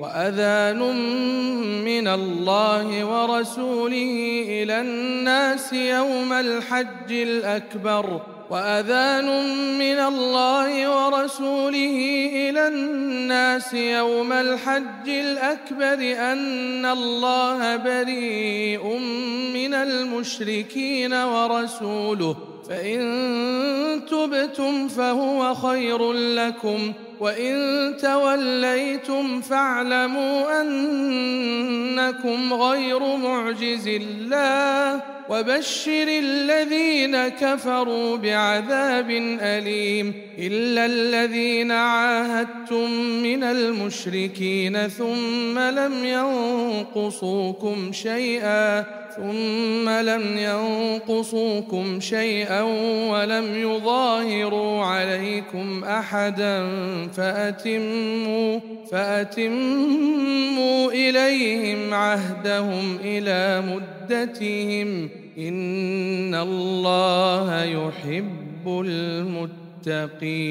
وأذان من الله ورسوله إلى الناس يوم الحج الأكبر وأذان من الله ورسوله إلى الناس يوم الحج الأكبر أن الله بريء من المشركين ورسوله فإن تبتم فهو خير لكم وان توليتم فاعلموا انكم غير معجز الله وبشر الذين كفروا بعذاب اليم الا الذين عاهدتم من المشركين ثم لم ينقصوكم شيئا ثم لم ينقصوكم شيئا ولم يظاهروا عليكم أحدا فأتموا فأتموا إليهم عهدهم إلى مدتهم إن الله يحب المتقين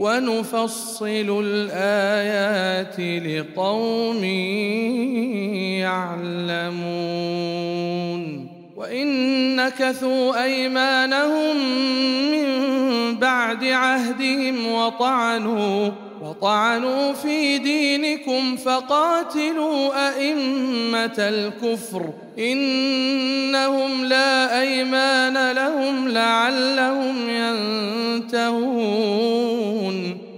ونفصل الآيات لقوم يعلمون. وإن نكثوا أيمانهم من بعد عهدهم وطعنوا وطعنوا في دينكم فقاتلوا أئمة الكفر إنهم لا أيمان لهم لعلهم ينتهون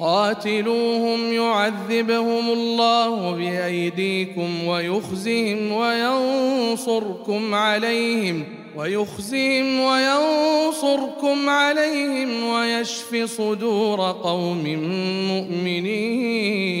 قاتلوهم يعذبهم الله بأيديكم ويخزهم وينصركم عليهم ويخزهم وينصركم عليهم ويشف صدور قوم مؤمنين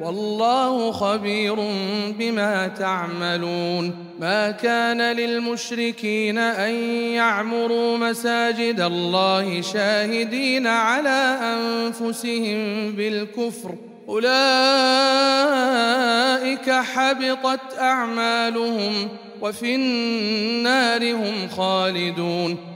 والله خبير بما تعملون. ما كان للمشركين أن يعمروا مساجد الله شاهدين على أنفسهم بالكفر. أولئك حبطت أعمالهم وفي النار هم خالدون.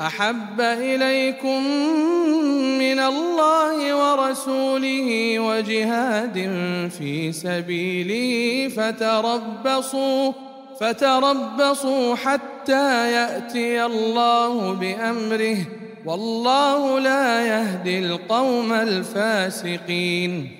أحب إليكم من الله ورسوله وجهاد في سبيله فتربصوا فتربصوا حتى يأتي الله بأمره. والله لا يهدي القوم الفاسقين.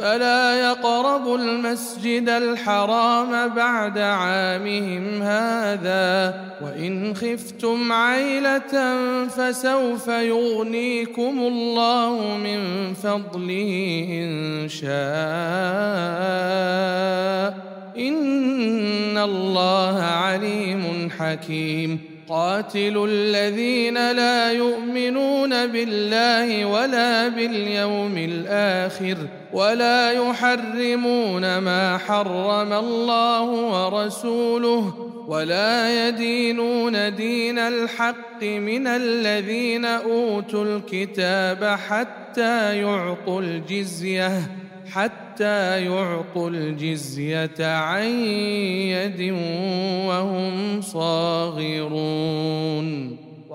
فلا يقربوا المسجد الحرام بعد عامهم هذا وإن خفتم عيلة فسوف يغنيكم الله من فضله إن شاء. إن الله عليم حكيم. قاتلوا الذين لا يؤمنون بالله ولا باليوم الآخر. ولا يحرمون ما حرم الله ورسوله ولا يدينون دين الحق من الذين أوتوا الكتاب حتى يعطوا الجزية حتى يعطوا الجزية عن يد وهم صاغرون.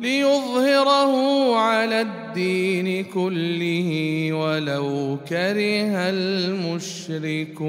ليظهره على الدين كله ولو كره المشركون.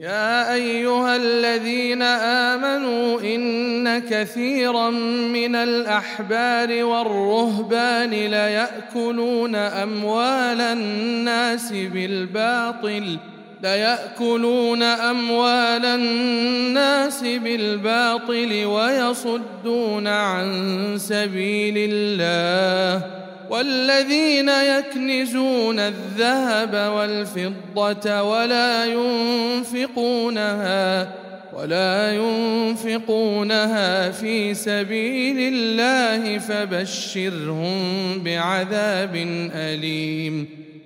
يا أيها الذين آمنوا إن كثيرا من الأحبار والرهبان ليأكلون أموال الناس بالباطل ليأكلون أموال الناس بالباطل ويصدون عن سبيل الله والذين يكنزون الذهب والفضة ولا ينفقونها ولا ينفقونها في سبيل الله فبشرهم بعذاب أليم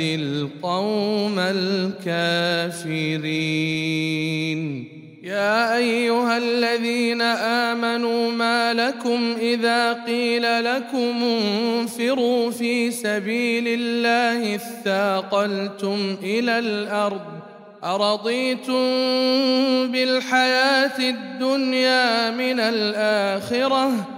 القوم الكافرين. يا أيها الذين آمنوا ما لكم إذا قيل لكم انفروا في سبيل الله اثاقلتم إلى الأرض أرضيتم بالحياة الدنيا من الآخرة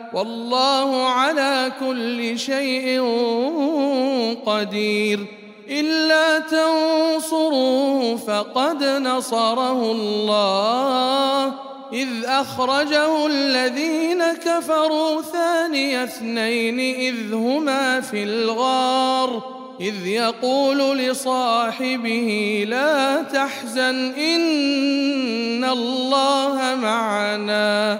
والله على كل شيء قدير. إلا تنصروه فقد نصره الله. إذ أخرجه الذين كفروا ثاني اثنين إذ هما في الغار. إذ يقول لصاحبه لا تحزن إن الله معنا.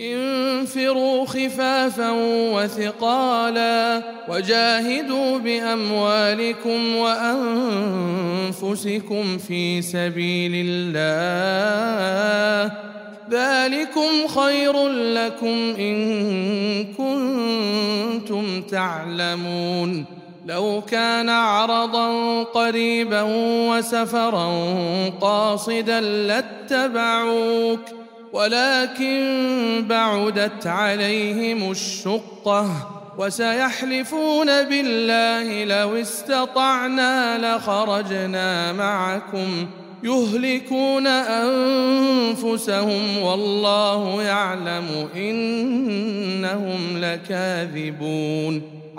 انفروا خفافا وثقالا وجاهدوا بأموالكم وأنفسكم في سبيل الله. ذلكم خير لكم إن كنتم تعلمون. لو كان عرضا قريبا وسفرا قاصدا لاتبعوك ولكن بعدت عليهم الشقة وسيحلفون بالله لو استطعنا لخرجنا معكم يهلكون أنفسهم والله يعلم إنهم لكاذبون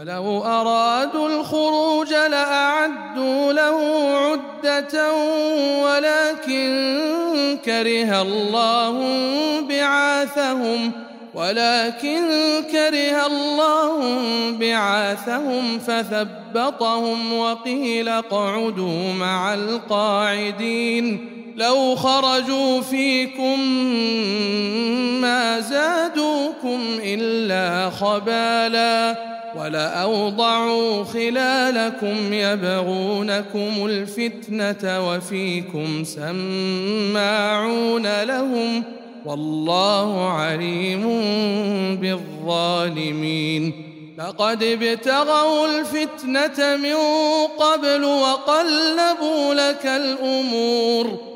ولو أرادوا الخروج لأعدوا له عدة ولكن كره الله بعاثهم ولكن كره الله بعاثهم فثبطهم وقيل اقعدوا مع القاعدين لو خرجوا فيكم ما زادوكم إلا خبالا ولأوضعوا خلالكم يبغونكم الفتنة وفيكم سماعون لهم والله عليم بالظالمين. لقد ابتغوا الفتنة من قبل وقلبوا لك الأمور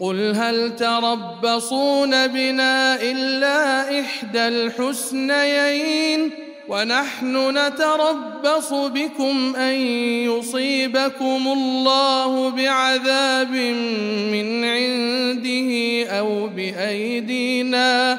قل هل تربصون بنا إلا إحدى الحسنيين ونحن نتربص بكم أن يصيبكم الله بعذاب من عنده أو بأيدينا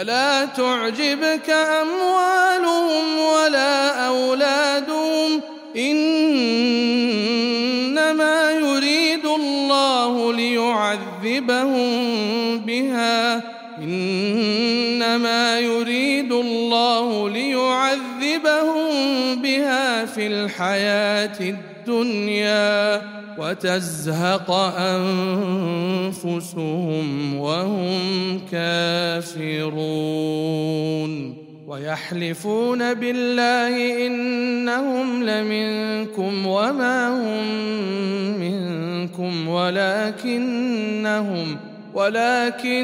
فلا تعجبك أموالهم ولا أولادهم؟ إنما يريد الله ليعذبهم بها. إنما يريد الله ليعذبهم بها في الحياة الدنيا وتزهق أنفسهم وهم كافرون ويحلفون بالله إنهم لمنكم وما هم منكم ولكنهم ولكنهم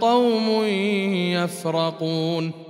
قوم يفرقون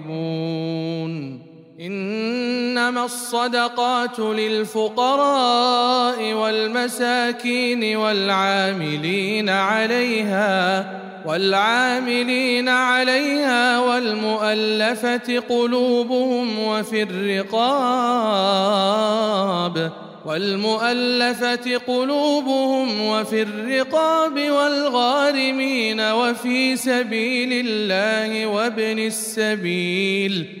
الصدقات للفقراء والمساكين والعاملين عليها والعاملين عليها والمؤلفة قلوبهم وفي الرقاب والمؤلفة قلوبهم وفي الرقاب والغارمين وفي سبيل الله وابن السبيل.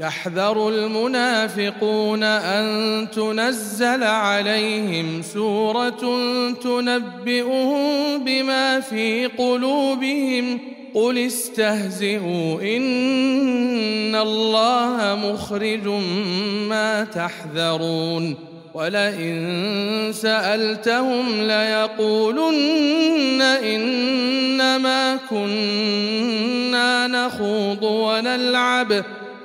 يحذر المنافقون أن تنزل عليهم سورة تنبئهم بما في قلوبهم. قل استهزئوا إن الله مخرج ما تحذرون. ولئن سألتهم ليقولن إنما كنا نخوض ونلعب.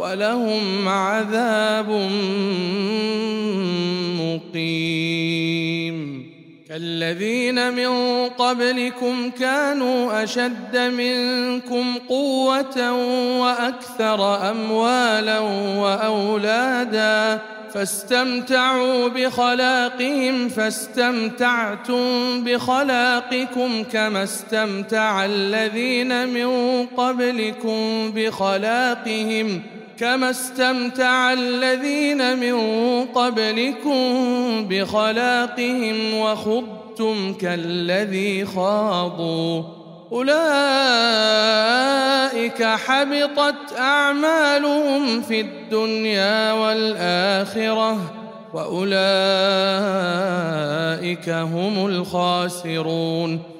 ولهم عذاب مقيم. كالذين من قبلكم كانوا أشد منكم قوة وأكثر أموالا وأولادا فاستمتعوا بخلاقهم فاستمتعتم بخلاقكم كما استمتع الذين من قبلكم بخلاقهم كما استمتع الذين من قبلكم بخلاقهم وخضتم كالذي خاضوا اولئك حبطت اعمالهم في الدنيا والاخره واولئك هم الخاسرون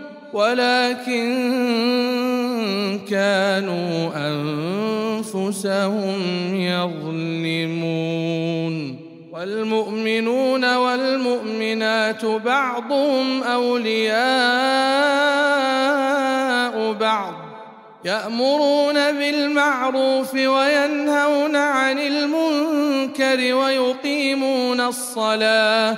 ولكن كانوا أنفسهم يظلمون. والمؤمنون والمؤمنات بعضهم أولياء بعض يأمرون بالمعروف وينهون عن المنكر ويقيمون الصلاة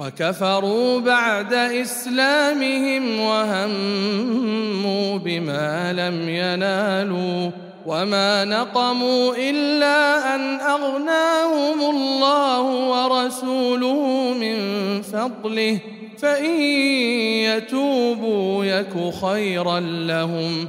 وكفروا بعد إسلامهم وهموا بما لم ينالوا وما نقموا إلا أن أغناهم الله ورسوله من فضله فإن يتوبوا يك خيرا لهم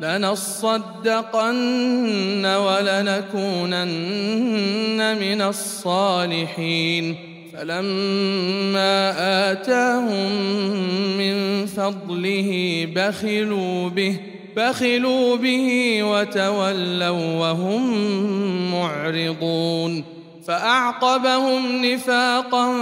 لنصدقن ولنكونن من الصالحين. فلما آتاهم من فضله بخلوا به بخلوا به وتولوا وهم معرضون. فأعقبهم نفاقا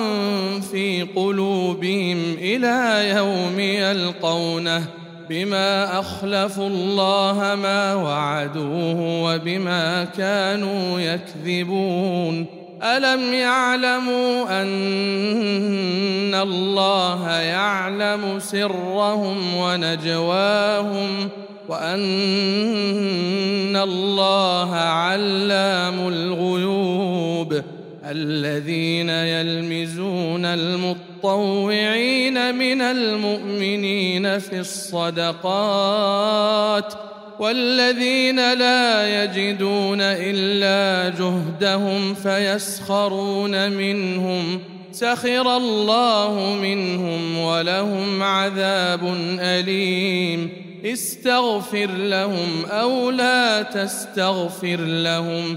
في قلوبهم إلى يوم يلقونه. بما أخلفوا الله ما وعدوه وبما كانوا يكذبون. ألم يعلموا أن الله يعلم سرهم ونجواهم وأن الله علام الغيوب الذين يلمزون المطوعين من المؤمنين في الصدقات والذين لا يجدون إلا جهدهم فيسخرون منهم سخر الله منهم ولهم عذاب أليم استغفر لهم أو لا تستغفر لهم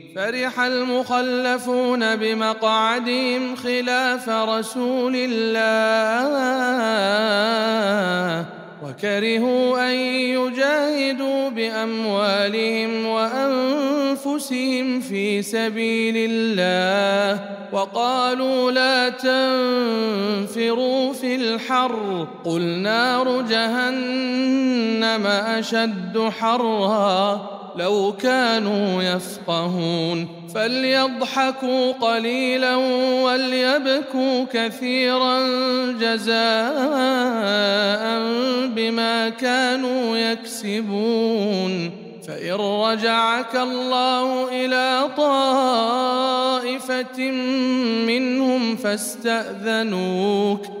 فرح المخلفون بمقعدهم خلاف رسول الله وكرهوا أن يجاهدوا بأموالهم وأنفسهم في سبيل الله وقالوا لا تنفروا في الحر قل نار جهنم أشد حرا لو كانوا يفقهون فليضحكوا قليلا وليبكوا كثيرا جزاء بما كانوا يكسبون. فإن رجعك الله إلى طائفة منهم فاستأذنوك.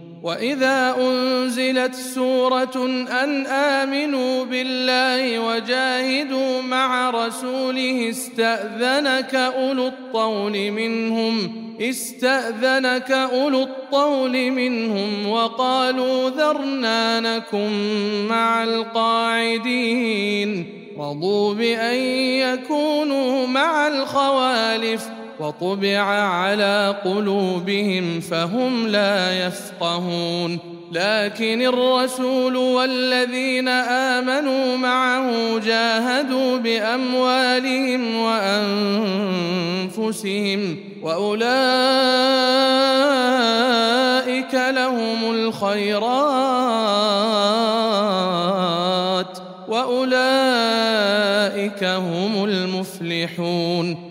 واذا انزلت سوره ان امنوا بالله وجاهدوا مع رسوله استاذنك اولو الطول منهم استاذنك اولو الطول منهم وقالوا ذرنا نكن مع القاعدين رضوا بان يكونوا مع الخوالف وطبع على قلوبهم فهم لا يفقهون. لكن الرسول والذين آمنوا معه جاهدوا بأموالهم وأنفسهم وأولئك لهم الخيرات وأولئك هم المفلحون.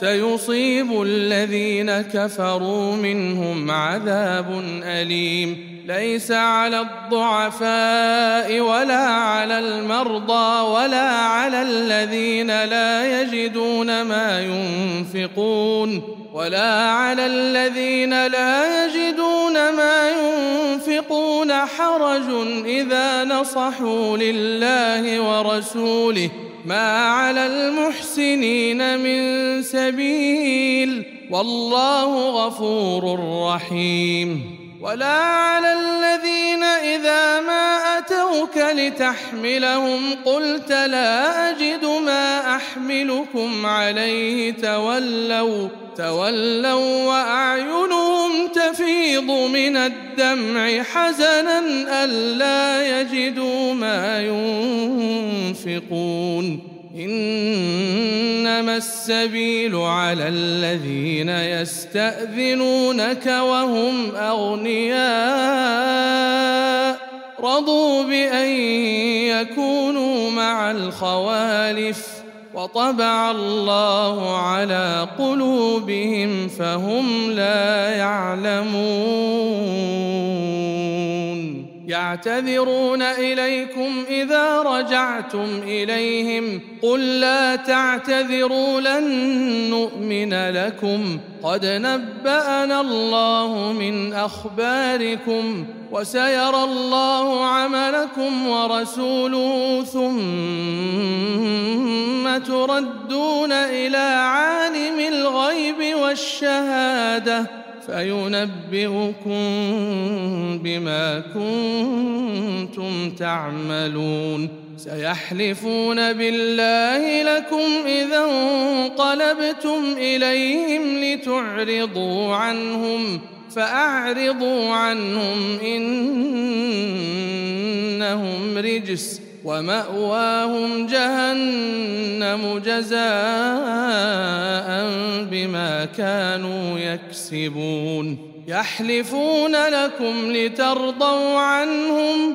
سيصيب الذين كفروا منهم عذاب أليم. ليس على الضعفاء ولا على المرضى ولا على الذين لا يجدون ما ينفقون ولا على الذين لا يجدون ما ينفقون حرج إذا نصحوا لله ورسوله. ما على المحسنين من سبيل والله غفور رحيم ولا على الذين اذا ما اتوك لتحملهم قلت لا اجد ما احملكم عليه تولوا تولوا واعينهم تفيض من الدمع حزنا ألا يجدوا ما ينفقون. إنما السبيل على الذين يستأذنونك وهم أغنياء. رضوا بأن يكونوا مع الخوالف. وطبع الله على قلوبهم فهم لا يعلمون يعتذرون إليكم إذا رجعتم إليهم قل لا تعتذروا لن نؤمن لكم قد نبأنا الله من أخباركم وسيرى الله عملكم ورسوله ثم تردون إلى عالم الغيب والشهادة فينبئكم بما كنتم تعملون. سيحلفون بالله لكم إذا انقلبتم إليهم لتعرضوا عنهم فأعرضوا عنهم إنهم رجس. ومأواهم جهنم جزاء بما كانوا يكسبون. يحلفون لكم لترضوا عنهم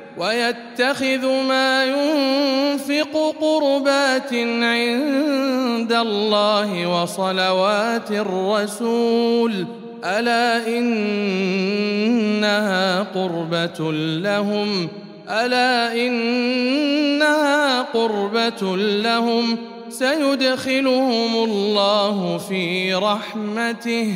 ويتخذ ما ينفق قربات عند الله وصلوات الرسول. ألا إنها قربة لهم؟ ألا إنها قربة لهم؟ سيدخلهم الله في رحمته.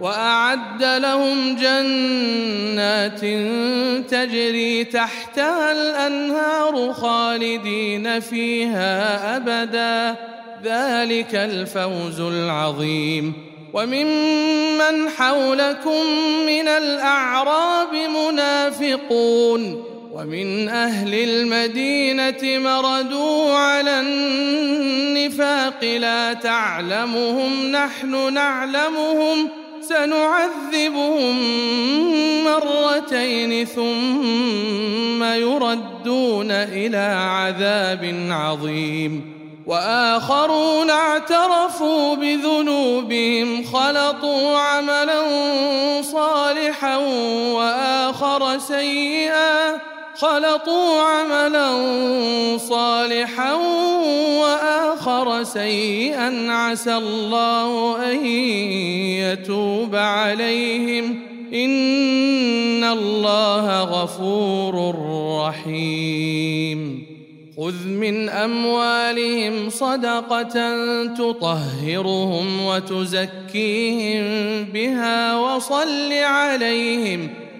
وأعد لهم جنات تجري تحتها الأنهار خالدين فيها أبدا. ذلك الفوز العظيم. وممن حولكم من الأعراب منافقون. ومن أهل المدينة مردوا على النفاق. لا تعلمهم نحن نعلمهم. سنعذبهم مرتين ثم يردون إلى عذاب عظيم. وآخرون اعترفوا بذنوبهم خلطوا عملا صالحا وآخر سيئا خلطوا عملا صالحا وآخر سيئا عسى الله أن يتوب عليهم. إن الله غفور رحيم. خذ من أموالهم صدقة تطهرهم وتزكيهم بها وصل عليهم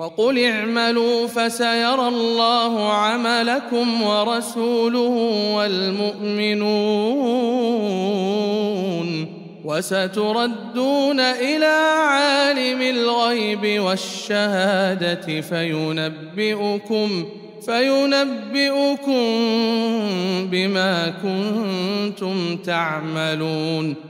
وقل اعملوا فسيرى الله عملكم ورسوله والمؤمنون وستردون إلى عالم الغيب والشهادة فينبئكم فينبئكم بما كنتم تعملون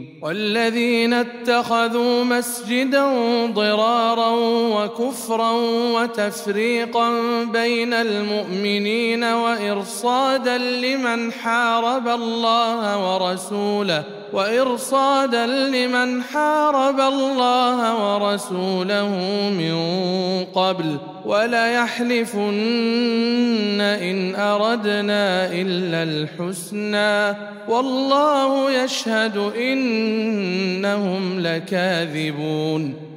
والذين اتخذوا مسجدا ضرارا وكفرا وتفريقا بين المؤمنين وإرصادا لمن حارب الله ورسوله وإرصادا لمن حارب الله ورسوله من قبل وليحلفن إن أردنا إلا الحسنى والله يشهد إنهم لكاذبون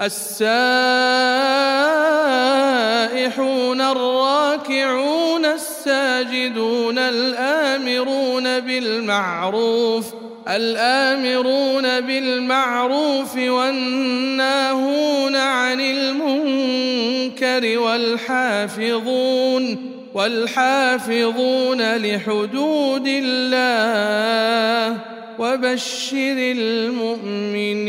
السائحون الراكعون الساجدون الآمرون بالمعروف الآمرون بالمعروف والناهون عن المنكر والحافظون والحافظون لحدود الله وبشر المؤمنين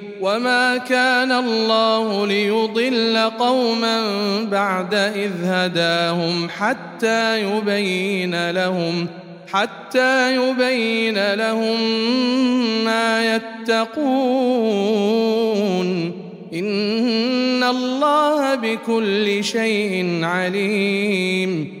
وما كان الله ليضل قوما بعد اذ هداهم حتى يبين لهم حتى يبين لهم ما يتقون ان الله بكل شيء عليم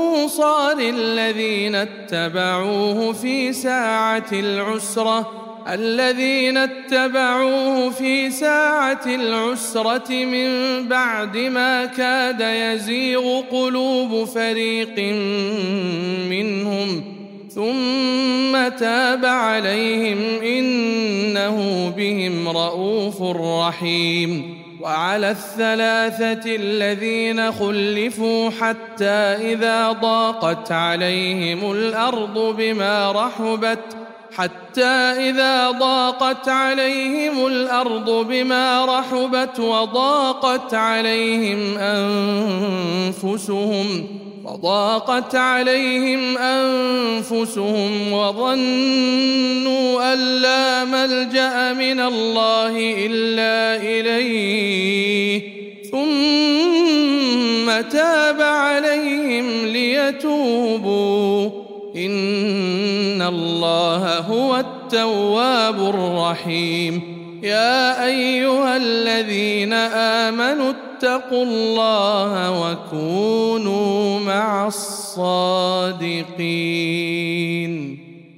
والانصار الذين اتبعوه في ساعة العسرة الذين اتبعوه في ساعة العسرة من بعد ما كاد يزيغ قلوب فريق منهم ثم تاب عليهم إنه بهم رءوف رحيم. وعلى الثلاثة الذين خلفوا حتى إذا ضاقت عليهم الأرض بما رحبت حتى إذا ضاقت عليهم الأرض بما رحبت وضاقت عليهم أنفسهم. وضاقت عليهم أنفسهم وظنوا أن لا ملجأ من الله إلا إليه. ثم تاب عليهم ليتوبوا. إن الله هو التواب الرحيم. يا أيها الذين آمنوا اتقوا الله وكونوا مع الصادقين.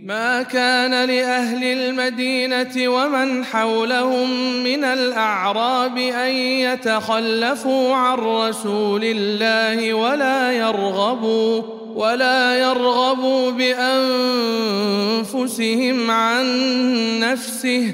ما كان لأهل المدينة ومن حولهم من الأعراب أن يتخلفوا عن رسول الله ولا يرغبوا ولا يرغبوا بأنفسهم عن نفسه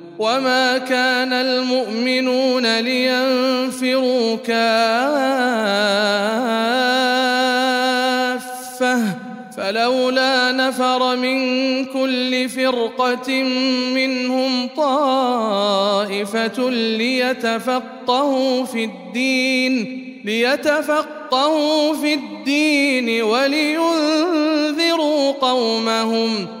وما كان المؤمنون لينفروا كافه فلولا نفر من كل فرقه منهم طائفه ليتفقهوا في الدين ليتفقهوا في الدين ولينذروا قومهم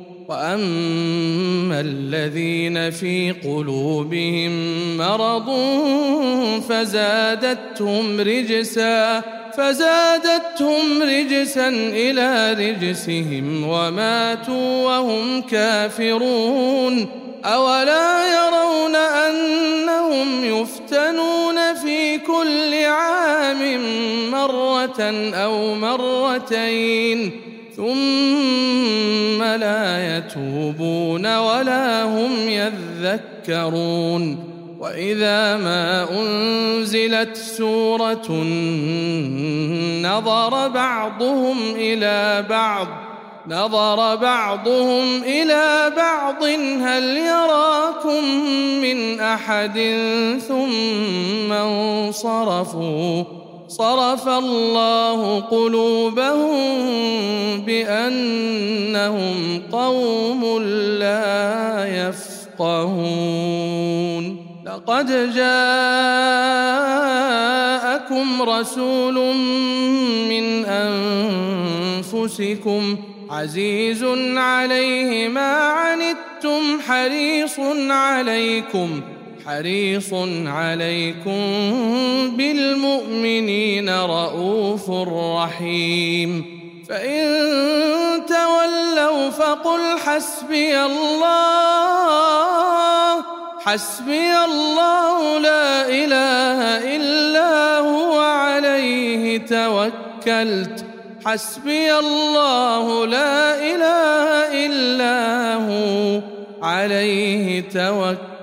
واما الذين في قلوبهم مرض فزادتهم رجسا فزادتهم رجسا إلى رجسهم وماتوا وهم كافرون اولا يرون انهم يفتنون في كل عام مره أو مرتين ثم لا يتوبون ولا هم يذكرون وإذا ما أنزلت سورة نظر بعضهم إلى بعض نظر بعضهم إلى بعض هل يراكم من أحد ثم انصرفوا صرف الله قلوبهم بأنهم قوم لا يفقهون. لقد جاءكم رسول من أنفسكم عزيز عليه ما عنتم حريص عليكم حريص عليكم بالمؤمنين رؤوف رحيم. فإن تولوا فقل حسبي الله حسبي الله لا إله إلا هو عليه توكلت. حسبي الله لا إله إلا هو عليه